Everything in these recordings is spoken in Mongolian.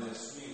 this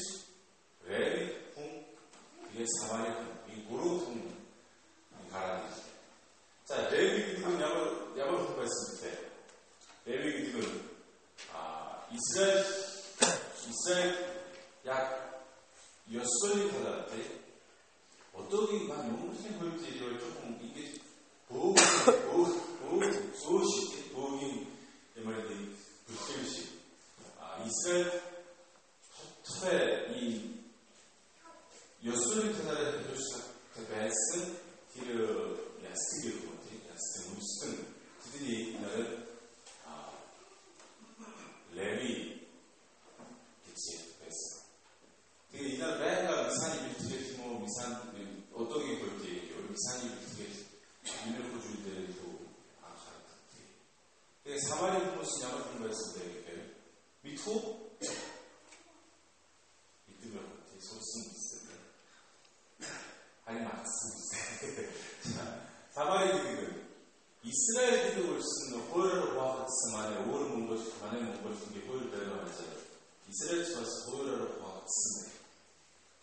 is very whom 사마리아 이 무릎 whom 가라디세. 자 레위기들은 야벌 야벌 선포했을 때 레위기들은 아 이스라엘 이스라엘 약 여섯이 받았대. 어떻게 막 영웅생 보일지 조금 이게 보보보소식 보호인 말인데 불필요시 아 이스라엘 사마리아 무엇이냐고 공부했습니다. 이렇게. 믿고 믿으면 되게 소스는 있어요. 아니 맞습니다. 자, 사마리아 기득은 이스라엘 기득을 쓰는 호요라와 같스만의 오른 문것이 만의 문것인 게 호요라고 하죠. 이스라엘 집에서 호요라와 같스네.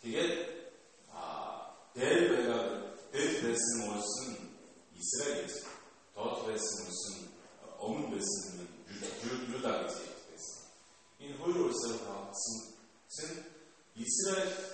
이게 아, 델베가 델 드레스 모습은 이스라엘이죠. 더 드레스 모습은 байсан юм юудаг байсан. Энэ хоёр улсаар хамтсан Израиль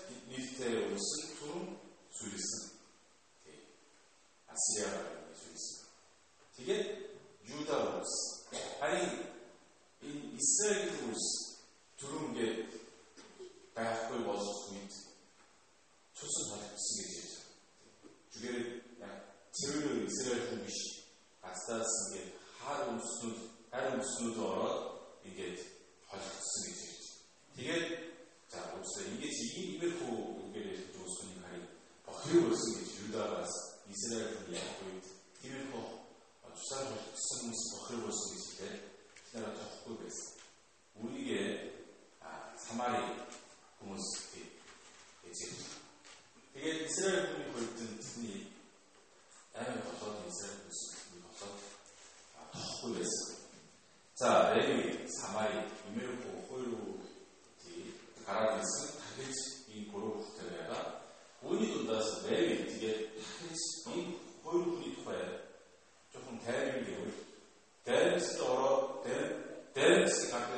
Самари хүмүүс эзэг. Тэгээд Израиль хүний хувьд тэдний амар болоод Израиль хүмүүс болоод тохгүй байсан. За, Эли Самари имэрхүү хоёр тий гараад ирсэн. Дахиж энэ гурав хүнтэй байгаа. Үүний дундаас Эли тэгээд дахиж энэ хоёр хүний тухай жоохон тайлбар өгөх. Дайрсд ороо дайр дайрсд гарах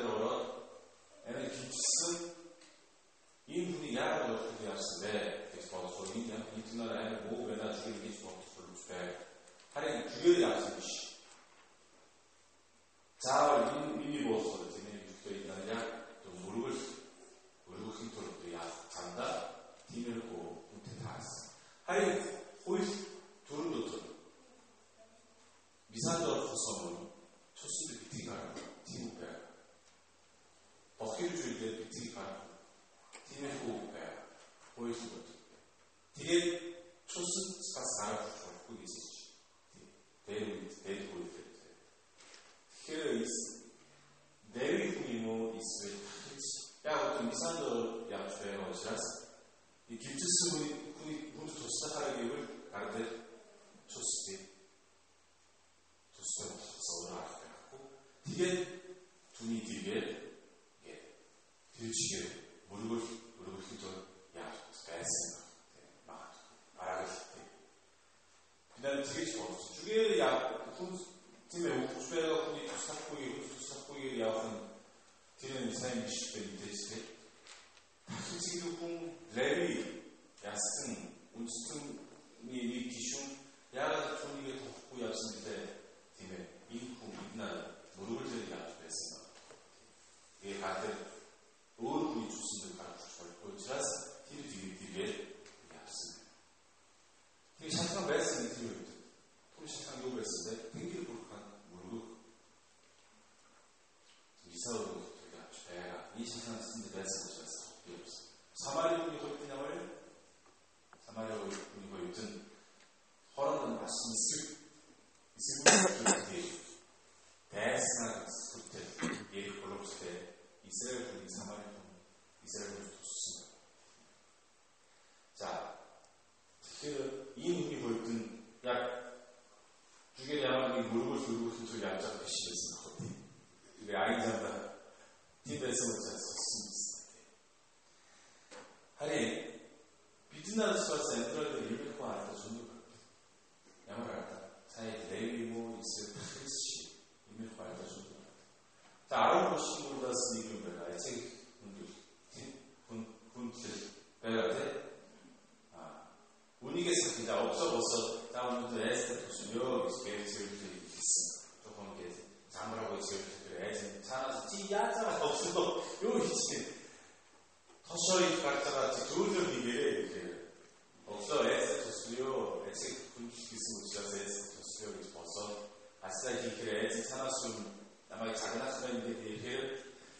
учраас гэрчилсэн хүний бүр туслахаар гэвэл гардыг тусдээ тусдаг суулгах гэхгүй. Тэгээд түүний тэгээд гээд тэр чигээр мөргөл мөргөлхөж яаж байсан магадгүй аргагүй. Бидээ зүйж болсон. Зүгээр яа хүмүүс тиймээ хүмүүс байгаа хүний туслахгүй туслахгүй явах нь тэр нь сайн биш байх гэж мэдээж тийм. Дахиж хүн Леви яасан үндсэн нэг гишүүн яагаад түүнийг тоохгүй явсан гэлээ тийм ээ энэ хүн биднээ мөрөглөөр яаж байсан ба. Тэгээ хатар өөр хүний зүсэнд гарч болохгүй учраас тэр тэгээд тэргээр явсан. Тэр шалтгаан байсан гэдэг юм. Тэр шалтгаан юу байсан бэ? Тэнгэр бүрхэн мөргөх. Исаул гэж байгаа. Энэ шалтгаан гэсэн байсан учраас Самари хүний хувьд нь ямар вэ? Самари хүний хувьд нь хооронд маш эсрэг эсрэг дайснаар сүтэл ярих боломжтой Израиль хүний Самари хүн Израиль хүн туссан. За тэгэхээр ийм хүний хувьд нь яг зүгээр ямар нэг мөргөл хөрвүүлсэн зүйл яаж байгаа биш байсан баг. Тэгээ аян замда тийм байсан учраас Харин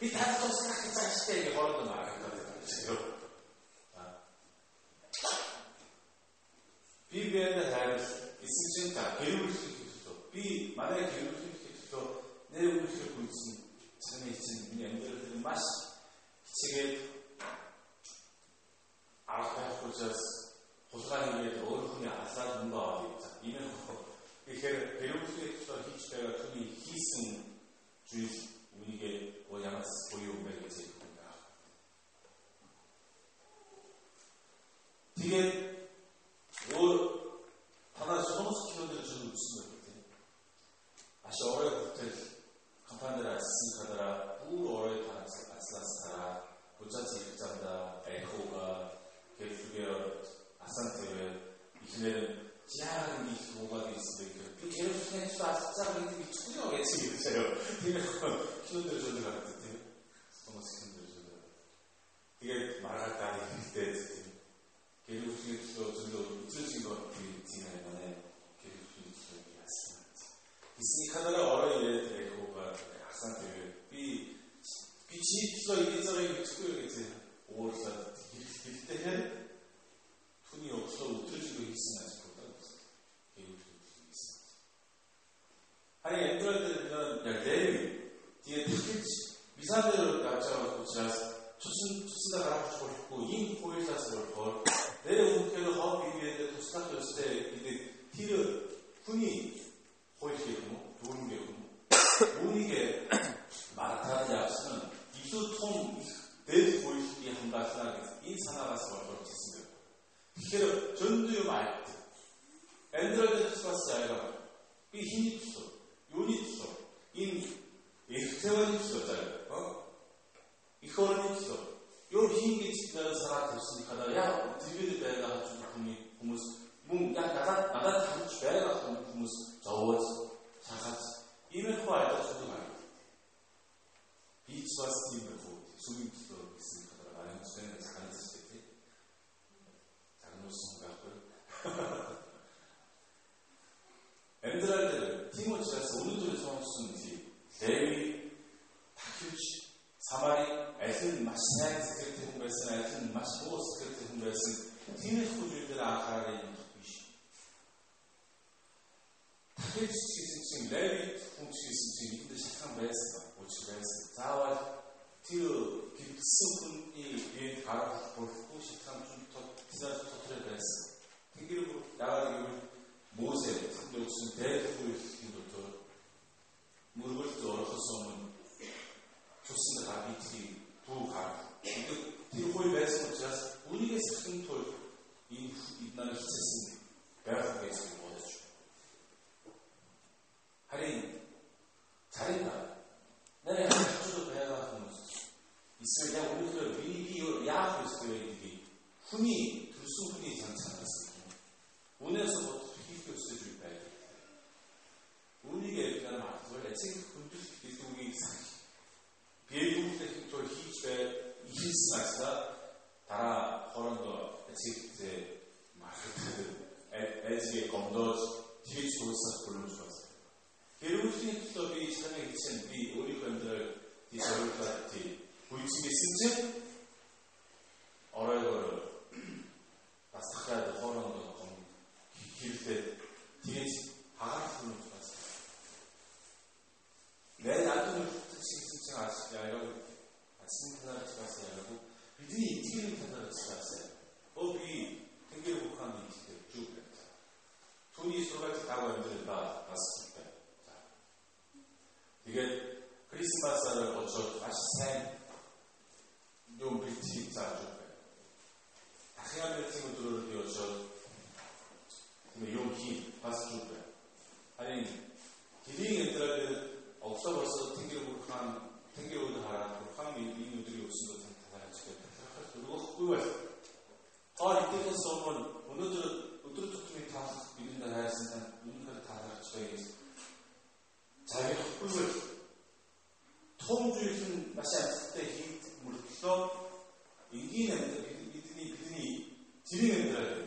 би тань туслах гэж ааштай гэж хооронд маргатаад байна. Би бэнэ хайр эсэж чинь та гэрүүлэх хэрэгтэй. Би манай гэрүүлэх хэрэгтэй. Нэр өгөх хүнсэн цагны чинь миний амьдрал маш хичээгээд арга байх учраас хулгай хийгээд өөрийнхөө асаад мөнгө аваад явцаа. Энэ тэгэхээр хэрвээ төлөө хийж байгаа түүний хийсэн зүйл nas oljeobmeljen zakonja. 되게 요 하나 소독시켜드릴 줄 없습니다. 아시 어려 그때 간판들아 스카더라 우 어려 다나스 아스라스라 고짜지 일장다 에코가 개프게어 아산테베 이키네는 지나가는 이 경우가 있습니다. 그 개를 후에 수아 숫자가 있는 게 충격하겠지 이러세요. 그러니까 키워드를 저들 같은 Тэгээд маргаат даа хэрэгтэй тийм. Керфлэн ч зөвлөө үзүүлсэн гоо тийм тийм байна. Керфлэн ч яасан. Исний каналаа ороо ирээд яг хуугаад асан тэрэ би би чиглэлөө идэж байгааг ичгүй юу гэж уурлаад Тэгэхээр түүний өглөө өдрөжлөө хийсэн ажлуудаа хэвлэл хийсэн. Харин амьдрал дээр яг дэви тэгээд тэгж визадэр авч байгаа учраас цусан цусандаа гаргаж болохгүй ийм хуйлаас болохоор дээр өмнөхөр хоо биеэд туслах ёстой гэдэг тэр хүний хууль гэх юм уу дүүрэн гэх юм уу үүнийг маратаад явсан илүү том дээд хуйлыг хамгаална гэж энэ санаагаас болж ирсэн юм. Тэгэхээр зөндөө юм айд. Амьдралын туслаас яагаад би хийх тусав? Юуны тусав? Энэ эрхтэйвэрийн тусав заяа. Их орны тусав. Юу хийн гэж санаад тавьсан хадаа яа тэргээд байгаа хүмүүс хүмүүс мөн яг надад надад хамж байгаа хүмүүс зовоож шахаж иймэрхүү айдас байгаа. Би ч бас тийм байх уу? Сүмийн төлөө гэсэн хадаа аян цэцэн амьдрал дээр тийм учраас өнөөдөр сонссон тийм Леви тахилч Самари аль нь маш сайн сэтгэлтэй хүн байсан аль нь маш муу сэтгэлтэй хүн байсан тиймэрхүү зүйлээр анхаарах юм биш. Тахилч гэсэн чинь Леви хүн гэсэн чинь энд шатхан байсан учраас байсан. Заавал тэр гэрэлсэн хүний бие гарах болохгүй шатхан хүн дотор байсан. Тэнгэр яагаад гэвэл Мосе зөвсөн дайрахгүй хэлхийн дотор мөргөлд орохоос өмнө цусан хабитхи туу хаа гэдэг тэр хой байсан учраас үнийгээс ахын тул энэ эднэр хийсэн байх гэж бодож. Dienstleister para хорондоо эцэгтэй маркетинг эцэг гомдож тийч уусах боломж байна. Хэрвүүлийн төлөө би санаа хийсэн би өөрийнхөө дээр дисөрөлтэй үйлчлэсэн чинь өгөө. Харин тэрийн амьдралыг овсоо босоо тэнгэр бүрхан тэнгэр өдөр хараад бүрхан энэ өдрийн өсөнд танаас гэж дөрөвхгүй байл. Тоо итгэх сумын өнөөдөр өдөр тутмын таах бидэнд хайрсан та үнэхээр таалагдж байгаа цагийнхгүй том зүйл нь маш амттай хийх мөртлөө энгийн амьдрал бидний бидний зэрэг амьдрал